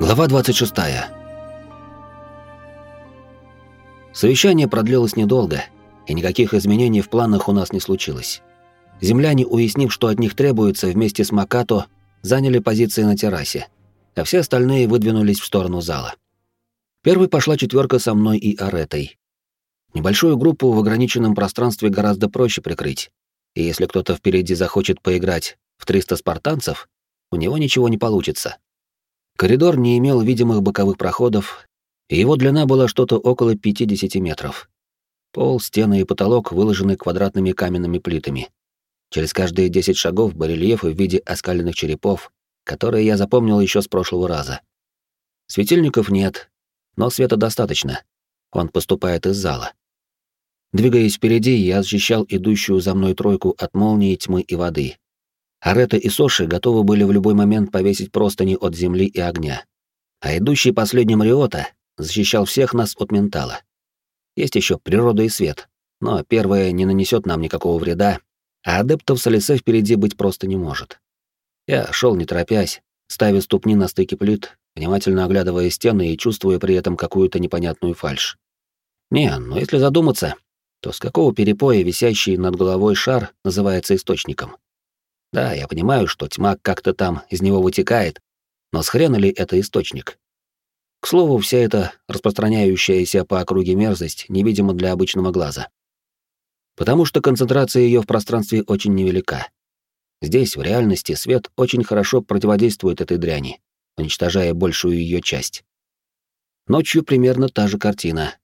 Глава 26. Совещание продлилось недолго, и никаких изменений в планах у нас не случилось. Земляне, уяснив, что от них требуется, вместе с Макато заняли позиции на террасе, а все остальные выдвинулись в сторону зала. Первой пошла четверка со мной и Аретой. Небольшую группу в ограниченном пространстве гораздо проще прикрыть, и если кто-то впереди захочет поиграть в 300 спартанцев, у него ничего не получится. Коридор не имел видимых боковых проходов, и его длина была что-то около 50 метров. Пол, стены и потолок выложены квадратными каменными плитами. Через каждые 10 шагов барельефы в виде оскаленных черепов, которые я запомнил еще с прошлого раза. Светильников нет, но света достаточно. Он поступает из зала. Двигаясь впереди, я защищал идущую за мной тройку от молнии, тьмы и воды. Арета и Соши готовы были в любой момент повесить простыни от земли и огня. А идущий последним Риота защищал всех нас от ментала. Есть еще природа и свет, но первое не нанесет нам никакого вреда, а адептов с Алисе впереди быть просто не может. Я шел не торопясь, ставя ступни на стыке плит, внимательно оглядывая стены и чувствуя при этом какую-то непонятную фальшь. Не, но если задуматься, то с какого перепоя висящий над головой шар называется источником? Да, я понимаю, что тьма как-то там из него вытекает, но с хрена ли это источник? К слову, вся эта распространяющаяся по округе мерзость невидима для обычного глаза. Потому что концентрация ее в пространстве очень невелика. Здесь, в реальности, свет очень хорошо противодействует этой дряни, уничтожая большую ее часть. Ночью примерно та же картина.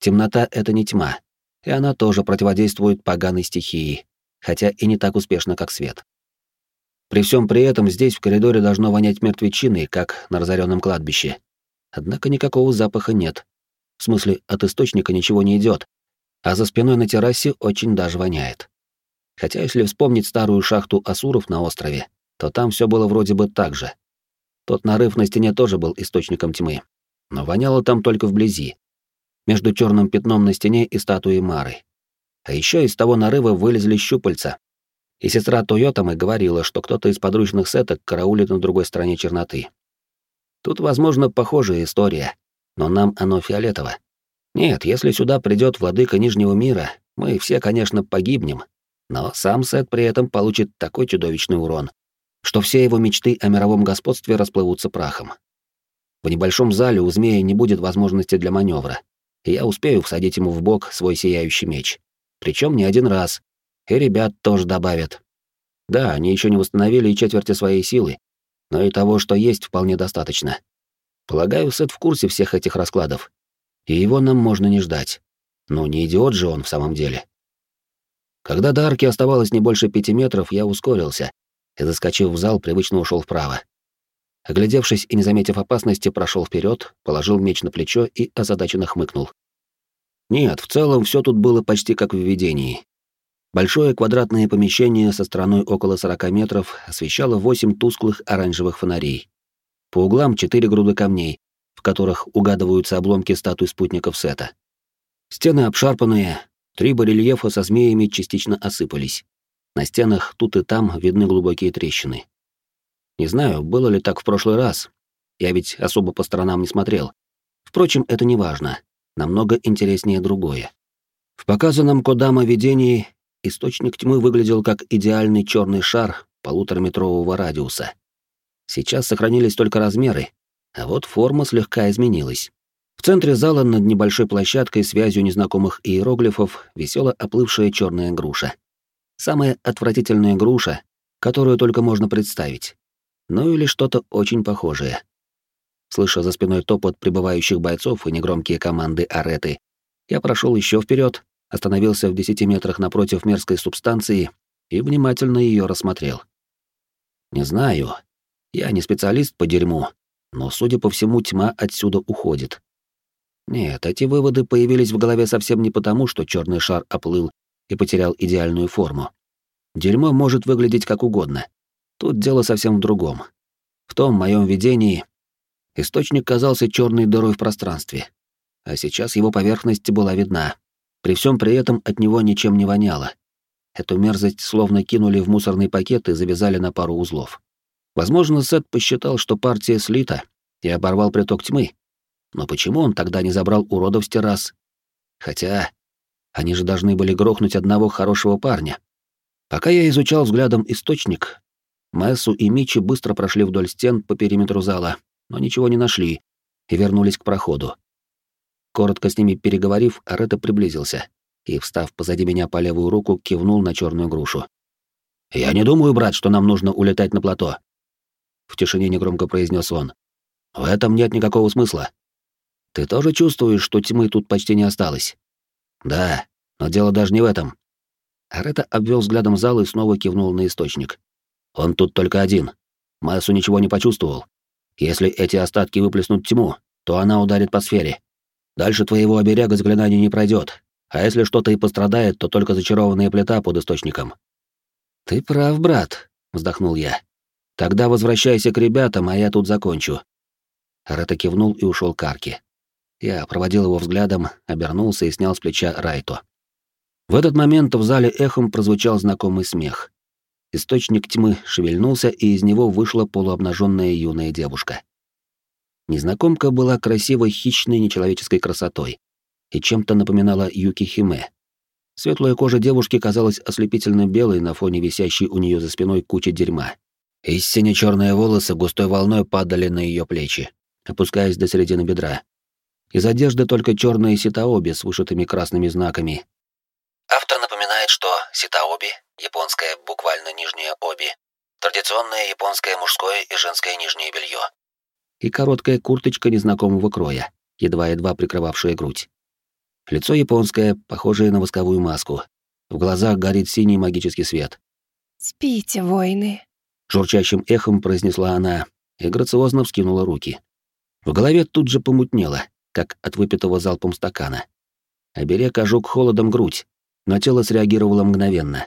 Темнота — это не тьма, и она тоже противодействует поганой стихии, хотя и не так успешно, как свет. При всем при этом здесь в коридоре должно вонять мертвечиной, как на разоренном кладбище. Однако никакого запаха нет. В смысле, от источника ничего не идет, а за спиной на террасе очень даже воняет. Хотя если вспомнить старую шахту Асуров на острове, то там все было вроде бы так же. Тот нарыв на стене тоже был источником тьмы, но воняло там только вблизи, между черным пятном на стене и статуей Мары. А еще из того нарыва вылезли щупальца, и сестра Тойотамы говорила, что кто-то из подручных сеток караулит на другой стороне черноты. Тут, возможно, похожая история, но нам оно фиолетово. Нет, если сюда придет владыка Нижнего мира, мы все, конечно, погибнем, но сам Сет при этом получит такой чудовищный урон, что все его мечты о мировом господстве расплывутся прахом. В небольшом зале у змея не будет возможности для маневра, и я успею всадить ему в бок свой сияющий меч. Причем не один раз, и ребят тоже добавят. Да, они еще не восстановили и четверти своей силы, но и того, что есть, вполне достаточно. Полагаю, Сет в курсе всех этих раскладов. И его нам можно не ждать. Ну, не идиот же он в самом деле. Когда до арки оставалось не больше пяти метров, я ускорился и, заскочив в зал, привычно ушел вправо. Оглядевшись и не заметив опасности, прошел вперед, положил меч на плечо и озадаченно хмыкнул. Нет, в целом все тут было почти как в видении. Большое квадратное помещение со стороной около 40 метров освещало восемь тусклых оранжевых фонарей. По углам четыре груды камней, в которых угадываются обломки статуй спутников Сета. Стены обшарпанные, три барельефа со змеями частично осыпались. На стенах тут и там видны глубокие трещины. Не знаю, было ли так в прошлый раз. Я ведь особо по сторонам не смотрел. Впрочем, это не важно. Намного интереснее другое. В показанном Кодама видении источник тьмы выглядел как идеальный черный шар полутораметрового радиуса. Сейчас сохранились только размеры, а вот форма слегка изменилась. В центре зала над небольшой площадкой связью незнакомых иероглифов висела оплывшая черная груша. Самая отвратительная груша, которую только можно представить. Ну или что-то очень похожее. Слыша за спиной топот прибывающих бойцов и негромкие команды ареты, я прошел еще вперед, остановился в десяти метрах напротив мерзкой субстанции и внимательно ее рассмотрел. Не знаю, я не специалист по дерьму, но, судя по всему, тьма отсюда уходит. Нет, эти выводы появились в голове совсем не потому, что черный шар оплыл и потерял идеальную форму. Дерьмо может выглядеть как угодно. Тут дело совсем в другом. В том моем видении источник казался черной дырой в пространстве, а сейчас его поверхность была видна. При всем при этом от него ничем не воняло. Эту мерзость словно кинули в мусорный пакет и завязали на пару узлов. Возможно, Сет посчитал, что партия слита, и оборвал приток тьмы. Но почему он тогда не забрал уродов с террас? Хотя они же должны были грохнуть одного хорошего парня. Пока я изучал взглядом источник, Мэссу и Мичи быстро прошли вдоль стен по периметру зала, но ничего не нашли и вернулись к проходу. Коротко с ними переговорив, Арета приблизился и, встав позади меня по левую руку, кивнул на черную грушу. «Я не думаю, брат, что нам нужно улетать на плато», — в тишине негромко произнес он. «В этом нет никакого смысла. Ты тоже чувствуешь, что тьмы тут почти не осталось?» «Да, но дело даже не в этом». Арета обвел взглядом зал и снова кивнул на источник. «Он тут только один. Массу ничего не почувствовал. Если эти остатки выплеснут тьму, то она ударит по сфере. Дальше твоего оберега заклинания не пройдет, а если что-то и пострадает, то только зачарованная плита под источником. Ты прав, брат, вздохнул я. Тогда возвращайся к ребятам, а я тут закончу. Рета кивнул и ушел к арке. Я проводил его взглядом, обернулся и снял с плеча Райто. В этот момент в зале эхом прозвучал знакомый смех. Источник тьмы шевельнулся, и из него вышла полуобнаженная юная девушка. Незнакомка была красивой, хищной, нечеловеческой красотой и чем-то напоминала Юки Химе. Светлая кожа девушки казалась ослепительно белой на фоне висящей у нее за спиной кучи дерьма. И сине-черные волосы густой волной падали на ее плечи, опускаясь до середины бедра. Из одежды только черные ситаоби с вышитыми красными знаками. Автор напоминает, что ситаоби — японское буквально нижнее оби, традиционное японское мужское и женское нижнее белье. И короткая курточка незнакомого кроя, едва-едва прикрывавшая грудь. Лицо японское, похожее на восковую маску. В глазах горит синий магический свет. «Спите, воины», — журчащим эхом произнесла она и грациозно вскинула руки. В голове тут же помутнело, как от выпитого залпом стакана. Оберег ожег холодом грудь, но тело среагировало мгновенно.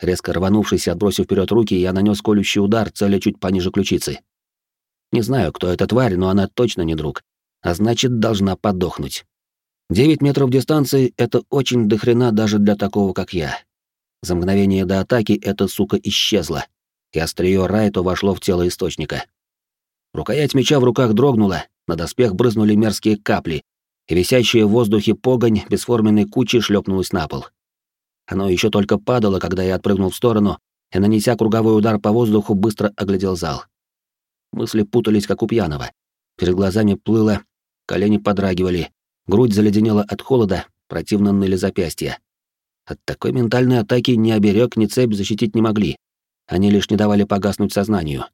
Резко рванувшись отбросив вперед руки, я нанес колющий удар, целя чуть пониже ключицы. Не знаю, кто эта тварь, но она точно не друг, а значит, должна подохнуть. Девять метров дистанции — это очень дохрена даже для такого, как я. За мгновение до атаки эта сука исчезла, и острие Райто вошло в тело источника. Рукоять меча в руках дрогнула, на доспех брызнули мерзкие капли, и висящая в воздухе погонь бесформенной кучи шлепнулась на пол. Оно еще только падало, когда я отпрыгнул в сторону и, нанеся круговой удар по воздуху, быстро оглядел зал. Мысли путались, как у пьяного. Перед глазами плыло, колени подрагивали, Грудь заледенела от холода, противно ныли запястья. От такой ментальной атаки ни оберег, ни цепь защитить не могли. Они лишь не давали погаснуть сознанию.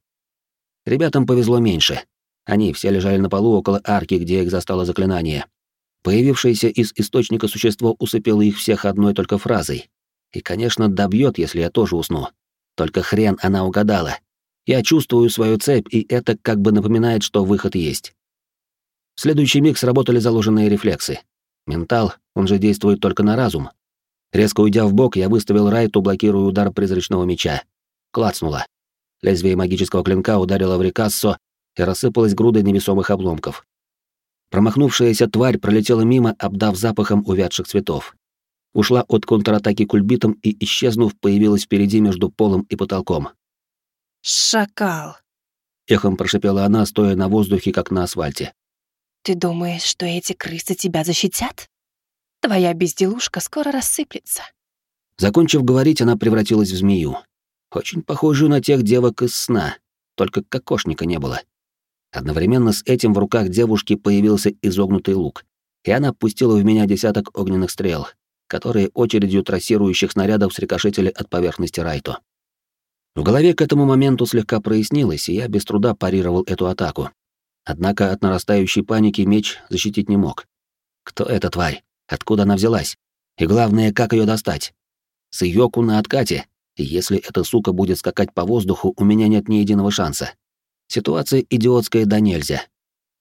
Ребятам повезло меньше. Они все лежали на полу около арки, где их застало заклинание. Появившееся из источника существо усыпило их всех одной только фразой. И, конечно, добьет, если я тоже усну. Только хрен она угадала. Я чувствую свою цепь, и это как бы напоминает, что выход есть. В следующий миг сработали заложенные рефлексы. Ментал, он же действует только на разум. Резко уйдя в бок, я выставил Райту, блокируя удар призрачного меча. Клацнуло. Лезвие магического клинка ударило в Рикассо и рассыпалось грудой невесомых обломков. Промахнувшаяся тварь пролетела мимо, обдав запахом увядших цветов. Ушла от контратаки кульбитом и, исчезнув, появилась впереди между полом и потолком. «Шакал», — эхом прошипела она, стоя на воздухе, как на асфальте. Ты думаешь, что эти крысы тебя защитят? Твоя безделушка скоро рассыплется. Закончив говорить, она превратилась в змею. Очень похожую на тех девок из сна, только кокошника не было. Одновременно с этим в руках девушки появился изогнутый лук, и она пустила в меня десяток огненных стрел, которые очередью трассирующих снарядов срикошетили от поверхности Райто. В голове к этому моменту слегка прояснилось, и я без труда парировал эту атаку, Однако от нарастающей паники меч защитить не мог. Кто эта тварь? Откуда она взялась? И главное, как ее достать? С Йоку на откате, и если эта сука будет скакать по воздуху, у меня нет ни единого шанса. Ситуация идиотская да нельзя.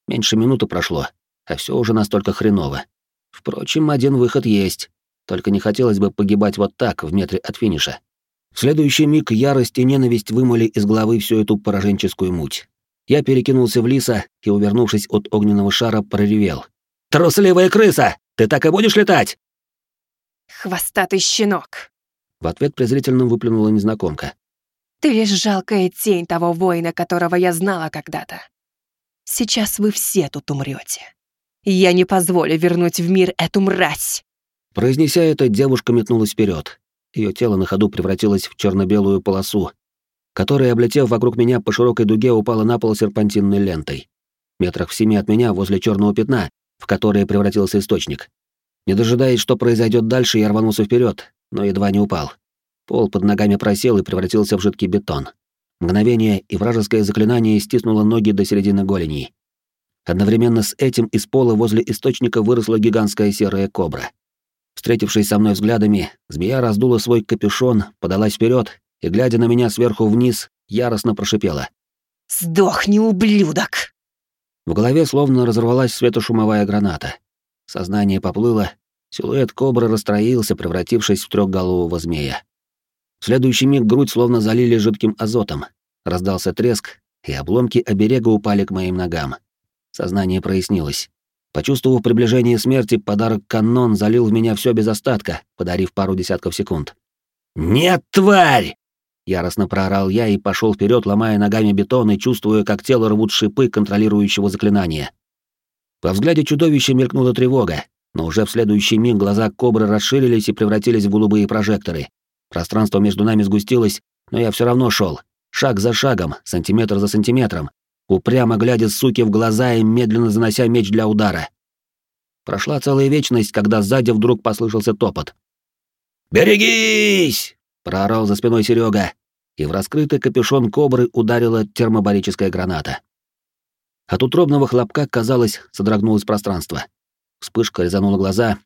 Меньше минуты прошло, а все уже настолько хреново. Впрочем, один выход есть, только не хотелось бы погибать вот так, в метре от финиша. В следующий миг ярость и ненависть вымыли из головы всю эту пораженческую муть. Я перекинулся в лиса и, увернувшись от огненного шара, проревел. «Трусливая крыса! Ты так и будешь летать?» «Хвостатый щенок!» В ответ презрительно выплюнула незнакомка. «Ты лишь жалкая тень того воина, которого я знала когда-то. Сейчас вы все тут умрете. Я не позволю вернуть в мир эту мразь. Произнеся это, девушка метнулась вперед. Ее тело на ходу превратилось в черно-белую полосу, которая, облетев вокруг меня по широкой дуге, упала на пол серпантинной лентой. Метрах в семи от меня, возле черного пятна, в которое превратился источник. Не дожидаясь, что произойдет дальше, я рванулся вперед, но едва не упал. Пол под ногами просел и превратился в жидкий бетон. Мгновение, и вражеское заклинание стиснуло ноги до середины голеней. Одновременно с этим из пола возле источника выросла гигантская серая кобра. Встретившись со мной взглядами, змея раздула свой капюшон, подалась вперед и, глядя на меня сверху вниз, яростно прошипела. «Сдохни, ублюдок!» В голове словно разорвалась светошумовая граната. Сознание поплыло, силуэт кобры расстроился, превратившись в трехголового змея. В следующий миг грудь словно залили жидким азотом. Раздался треск, и обломки оберега упали к моим ногам. Сознание прояснилось. Почувствовав приближение смерти, подарок канон залил в меня все без остатка, подарив пару десятков секунд. «Нет, тварь!» Яростно проорал я и пошел вперед, ломая ногами бетон и чувствуя, как тело рвут шипы контролирующего заклинания. По взгляде чудовища мелькнула тревога, но уже в следующий миг глаза кобры расширились и превратились в голубые прожекторы. Пространство между нами сгустилось, но я все равно шел, шаг за шагом, сантиметр за сантиметром, упрямо глядя суки в глаза и медленно занося меч для удара. Прошла целая вечность, когда сзади вдруг послышался топот. «Берегись!» — проорал за спиной Серега, и в раскрытый капюшон кобры ударила термобарическая граната. От утробного хлопка, казалось, содрогнулось пространство. Вспышка резанула глаза.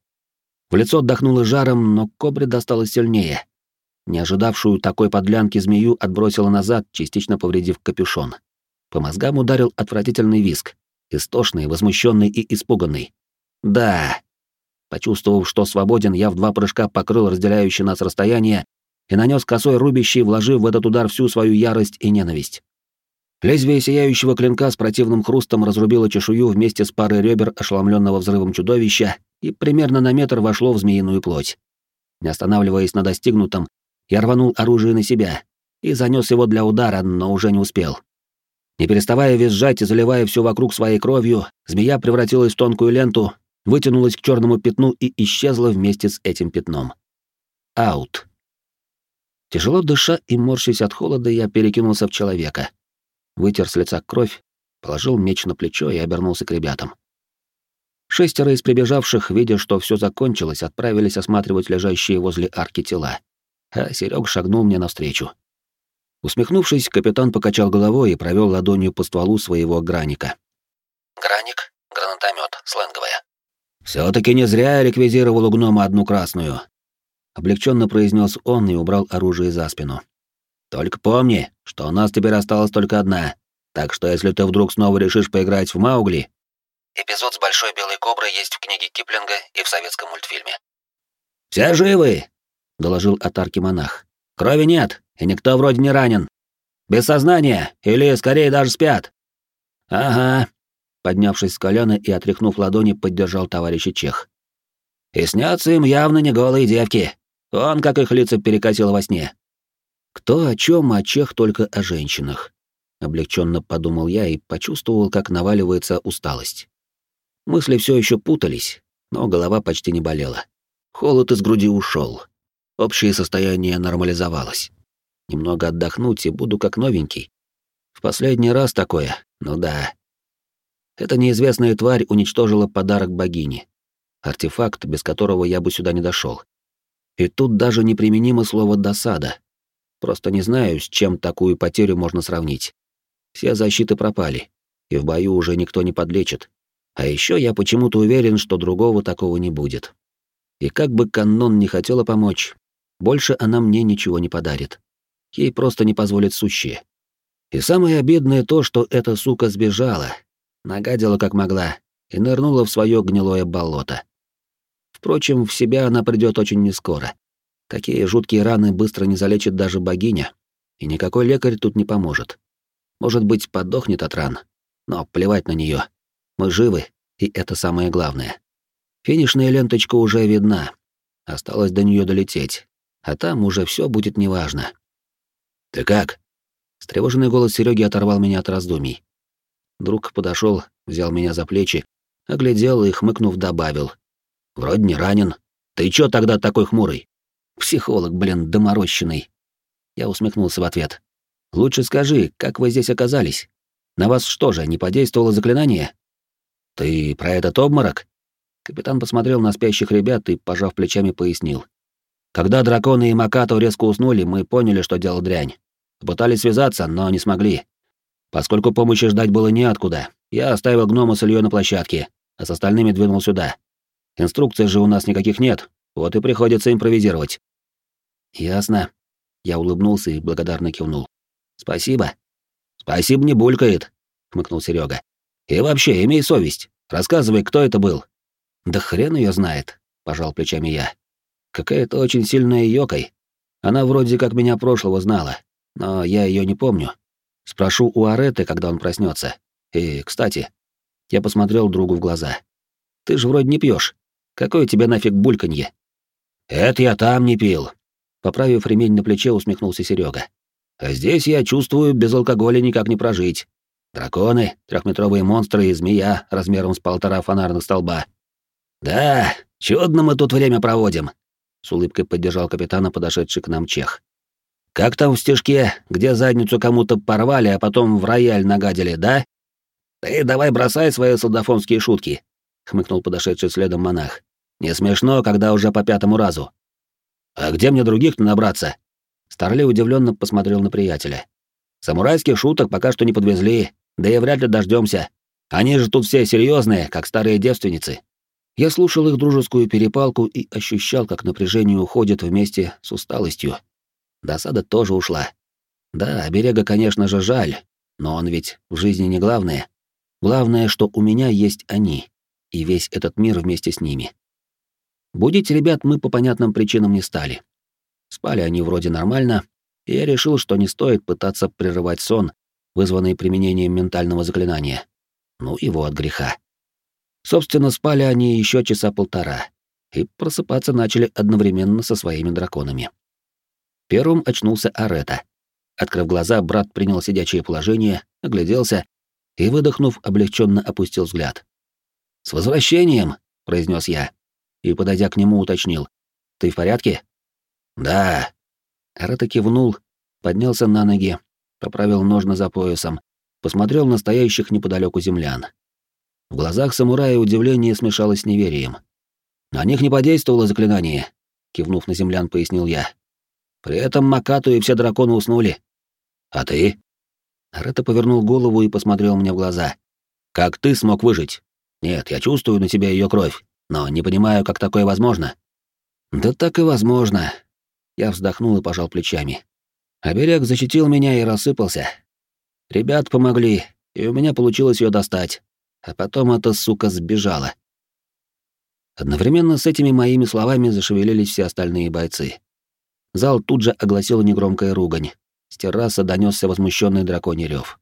В лицо отдохнуло жаром, но кобре досталось сильнее. Не ожидавшую такой подлянки змею отбросила назад, частично повредив капюшон. По мозгам ударил отвратительный виск, истошный, возмущенный и испуганный. «Да!» Почувствовав, что свободен, я в два прыжка покрыл разделяющее нас расстояние и нанес косой рубящий, вложив в этот удар всю свою ярость и ненависть. Лезвие сияющего клинка с противным хрустом разрубило чешую вместе с парой ребер ошеломленного взрывом чудовища и примерно на метр вошло в змеиную плоть. Не останавливаясь на достигнутом, я рванул оружие на себя и занес его для удара, но уже не успел. Не переставая визжать и заливая все вокруг своей кровью, змея превратилась в тонкую ленту, вытянулась к черному пятну и исчезла вместе с этим пятном. Аут. Тяжело дыша и морщась от холода, я перекинулся в человека. Вытер с лица кровь, положил меч на плечо и обернулся к ребятам. Шестеро из прибежавших, видя, что все закончилось, отправились осматривать лежащие возле арки тела а Серег шагнул мне навстречу. Усмехнувшись, капитан покачал головой и провел ладонью по стволу своего граника. Граник, гранатомет, сленговая. Все-таки не зря я реквизировал у гнома одну красную. Облегченно произнес он и убрал оружие за спину. Только помни, что у нас теперь осталась только одна. Так что если ты вдруг снова решишь поиграть в Маугли... Эпизод с Большой Белой Коброй есть в книге Киплинга и в советском мультфильме. «Все живы!» — доложил атарки монах. «Крови нет, и никто вроде не ранен. Без сознания, или скорее даже спят». «Ага», — поднявшись с колена и отряхнув ладони, поддержал товарища Чех. «И снятся им явно не голые девки. Он как их лица перекосил во сне». «Кто о чем, а Чех только о женщинах», — облегченно подумал я и почувствовал, как наваливается усталость. Мысли все еще путались, но голова почти не болела. Холод из груди ушел. Общее состояние нормализовалось. Немного отдохнуть и буду как новенький. В последний раз такое, ну да. Эта неизвестная тварь уничтожила подарок богини. Артефакт, без которого я бы сюда не дошел. И тут даже неприменимо слово «досада». Просто не знаю, с чем такую потерю можно сравнить. Все защиты пропали, и в бою уже никто не подлечит. А еще я почему-то уверен, что другого такого не будет. И как бы канон не хотела помочь, больше она мне ничего не подарит. Ей просто не позволит сущие. И самое обидное то, что эта сука сбежала, нагадила как могла и нырнула в свое гнилое болото. Впрочем, в себя она придет очень нескоро. Такие жуткие раны быстро не залечит даже богиня, и никакой лекарь тут не поможет. Может быть, подохнет от ран, но плевать на нее. Мы живы, и это самое главное. Финишная ленточка уже видна. Осталось до нее долететь, а там уже все будет неважно. «Ты как?» Встревоженный голос Сереги оторвал меня от раздумий. Друг подошел, взял меня за плечи, оглядел и, хмыкнув, добавил. «Вроде не ранен. Ты чё тогда такой хмурый?» «Психолог, блин, доморощенный». Я усмехнулся в ответ. «Лучше скажи, как вы здесь оказались? На вас что же, не подействовало заклинание?» «Ты про этот обморок?» Капитан посмотрел на спящих ребят и, пожав плечами, пояснил. «Когда драконы и Макато резко уснули, мы поняли, что дело дрянь. Пытались связаться, но не смогли. Поскольку помощи ждать было неоткуда, я оставил гнома с Ильей на площадке, а с остальными двинул сюда. Инструкций же у нас никаких нет, вот и приходится импровизировать». «Ясно». Я улыбнулся и благодарно кивнул. «Спасибо». «Спасибо не булькает», — хмыкнул Серега. «И вообще, имей совесть. Рассказывай, кто это был». «Да хрен ее знает», — пожал плечами я. «Какая-то очень сильная Йокой. Она вроде как меня прошлого знала, но я ее не помню. Спрошу у Ареты, когда он проснется. И, кстати, я посмотрел другу в глаза. Ты же вроде не пьешь. Какое тебе нафиг бульканье? Это я там не пил. Поправив ремень на плече, усмехнулся Серега. А здесь я чувствую, без алкоголя никак не прожить. Драконы, трехметровые монстры и змея размером с полтора фонарных столба. Да, чудно мы тут время проводим, с улыбкой поддержал капитана подошедший к нам чех. Как там в стежке, где задницу кому-то порвали, а потом в рояль нагадили, да? Ты давай бросай свои солдафонские шутки, хмыкнул подошедший следом монах. Не смешно, когда уже по пятому разу. А где мне других-то набраться? Старли удивленно посмотрел на приятеля. Самурайских шуток пока что не подвезли, да и вряд ли дождемся. Они же тут все серьезные, как старые девственницы. Я слушал их дружескую перепалку и ощущал, как напряжение уходит вместе с усталостью. Досада тоже ушла. Да, берега, конечно же, жаль, но он ведь в жизни не главное. Главное, что у меня есть они, и весь этот мир вместе с ними. Будить ребят мы по понятным причинам не стали. Спали они вроде нормально, и я решил, что не стоит пытаться прерывать сон, вызванный применением ментального заклинания. Ну, его от греха. Собственно, спали они еще часа полтора, и просыпаться начали одновременно со своими драконами. Первым очнулся Арета. Открыв глаза, брат принял сидячее положение, огляделся и, выдохнув, облегченно опустил взгляд. «С возвращением!» — произнес я, и, подойдя к нему, уточнил. «Ты в порядке?» «Да». Арета кивнул, поднялся на ноги, поправил ножны за поясом, посмотрел на стоящих неподалеку землян. В глазах самурая удивление смешалось с неверием. «На них не подействовало заклинание», — кивнув на землян, пояснил я. «При этом Макату и все драконы уснули». «А ты?» Арета повернул голову и посмотрел мне в глаза. «Как ты смог выжить? Нет, я чувствую на тебе ее кровь, но не понимаю, как такое возможно». «Да так и возможно». Я вздохнул и пожал плечами. Оберег защитил меня и рассыпался. Ребят помогли, и у меня получилось ее достать а потом эта сука сбежала. Одновременно с этими моими словами зашевелились все остальные бойцы. Зал тут же огласил негромкая ругань. С террасы донесся возмущенный драконий рев.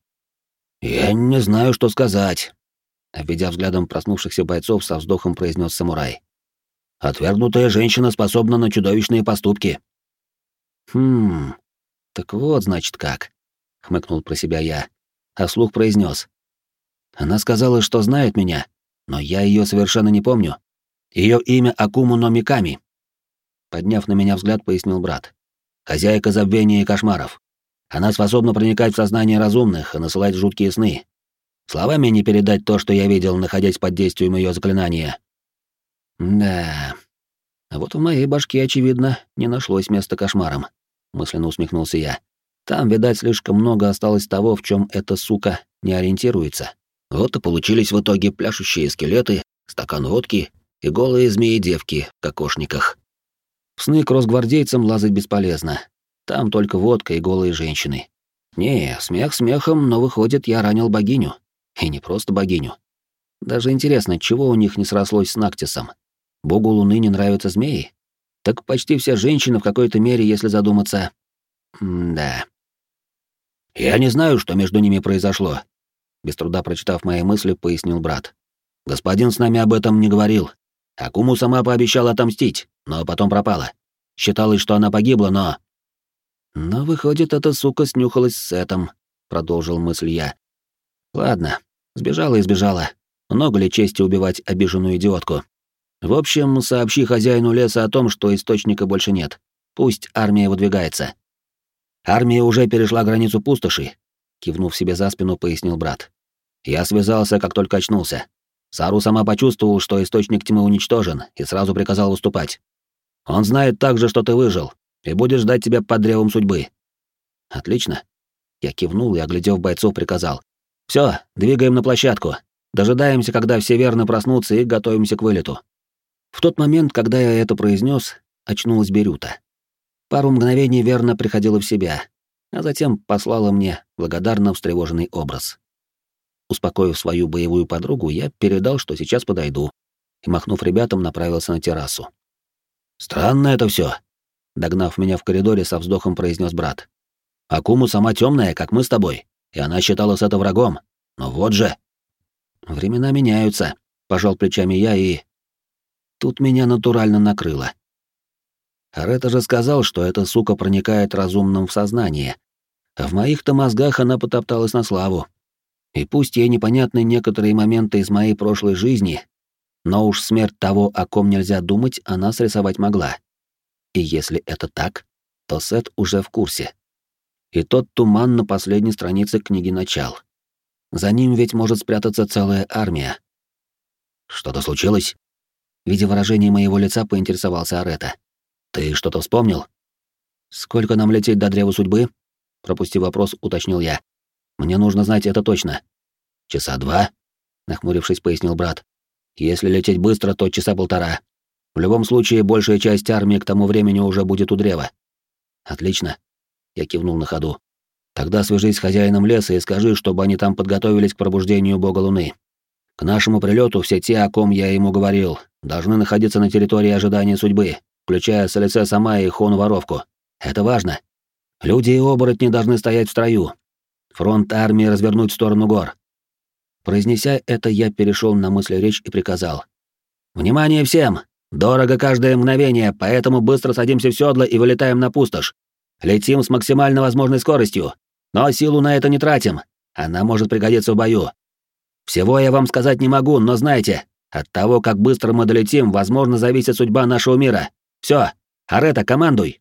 «Я не знаю, что сказать», — обведя взглядом проснувшихся бойцов, со вздохом произнес самурай. «Отвергнутая женщина способна на чудовищные поступки». «Хм, так вот, значит, как», — хмыкнул про себя я, а вслух произнес: она сказала, что знает меня, но я ее совершенно не помню. Ее имя Акуму Номиками. Подняв на меня взгляд, пояснил брат. Хозяйка забвения и кошмаров. Она способна проникать в сознание разумных и насылать жуткие сны. Словами не передать то, что я видел, находясь под действием ее заклинания. Да. А вот в моей башке, очевидно, не нашлось места кошмарам, мысленно усмехнулся я. Там, видать, слишком много осталось того, в чем эта сука не ориентируется. Вот и получились в итоге пляшущие скелеты, стакан водки и голые змеи-девки в кокошниках. В сны к росгвардейцам лазать бесполезно. Там только водка и голые женщины. Не, смех смехом, но выходит, я ранил богиню. И не просто богиню. Даже интересно, чего у них не срослось с Нактисом? Богу Луны не нравятся змеи? Так почти все женщины в какой-то мере, если задуматься... М да. Я не знаю, что между ними произошло, без труда прочитав мои мысли, пояснил брат. Господин с нами об этом не говорил. Акуму сама пообещала отомстить, но потом пропала. Считалось, что она погибла, но... Но выходит, эта сука снюхалась с этим, продолжил мысль я. Ладно, Сбежала и сбежала. Много ли чести убивать обиженную идиотку? В общем, сообщи хозяину леса о том, что источника больше нет. Пусть армия выдвигается. Армия уже перешла границу пустоши, кивнув себе за спину, пояснил брат. Я связался, как только очнулся. Сару сама почувствовал, что источник тьмы уничтожен, и сразу приказал выступать. Он знает также, что ты выжил, и будет ждать тебя под древом судьбы. Отлично. Я кивнул и, оглядев бойцов, приказал. Все, двигаем на площадку. Дожидаемся, когда все верно проснутся, и готовимся к вылету. В тот момент, когда я это произнес, очнулась Берюта. Пару мгновений верно приходила в себя, а затем послала мне благодарно встревоженный образ. Успокоив свою боевую подругу, я передал, что сейчас подойду, и, махнув ребятам, направился на террасу. «Странно это все, догнав меня в коридоре, со вздохом произнес брат. «Акуму сама темная, как мы с тобой, и она считала с это врагом. Но вот же...» «Времена меняются», — пожал плечами я и Тут меня натурально накрыло. Арета же сказал, что эта сука проникает разумным в сознание. В моих-то мозгах она потопталась на славу. И пусть ей непонятны некоторые моменты из моей прошлой жизни, но уж смерть того, о ком нельзя думать, она срисовать могла. И если это так, то Сет уже в курсе. И тот туман на последней странице книги начал. За ним ведь может спрятаться целая армия. Что-то случилось? Видя выражение моего лица, поинтересовался Арета. «Ты что-то вспомнил?» «Сколько нам лететь до Древа Судьбы?» Пропустив вопрос, уточнил я. «Мне нужно знать это точно». «Часа два?» Нахмурившись, пояснил брат. «Если лететь быстро, то часа полтора. В любом случае, большая часть армии к тому времени уже будет у Древа». «Отлично». Я кивнул на ходу. «Тогда свяжись с хозяином леса и скажи, чтобы они там подготовились к пробуждению бога Луны. К нашему прилету все те, о ком я ему говорил, должны находиться на территории ожидания судьбы, включая Солице сама и Хону Воровку. Это важно. Люди и оборотни должны стоять в строю. Фронт армии развернуть в сторону гор. Произнеся это, я перешел на мысли речь и приказал. «Внимание всем! Дорого каждое мгновение, поэтому быстро садимся в седло и вылетаем на пустошь. Летим с максимально возможной скоростью, но силу на это не тратим. Она может пригодиться в бою. Всего я вам сказать не могу, но знайте, от того, как быстро мы долетим, возможно, зависит судьба нашего мира. Все, Арета, командуй!»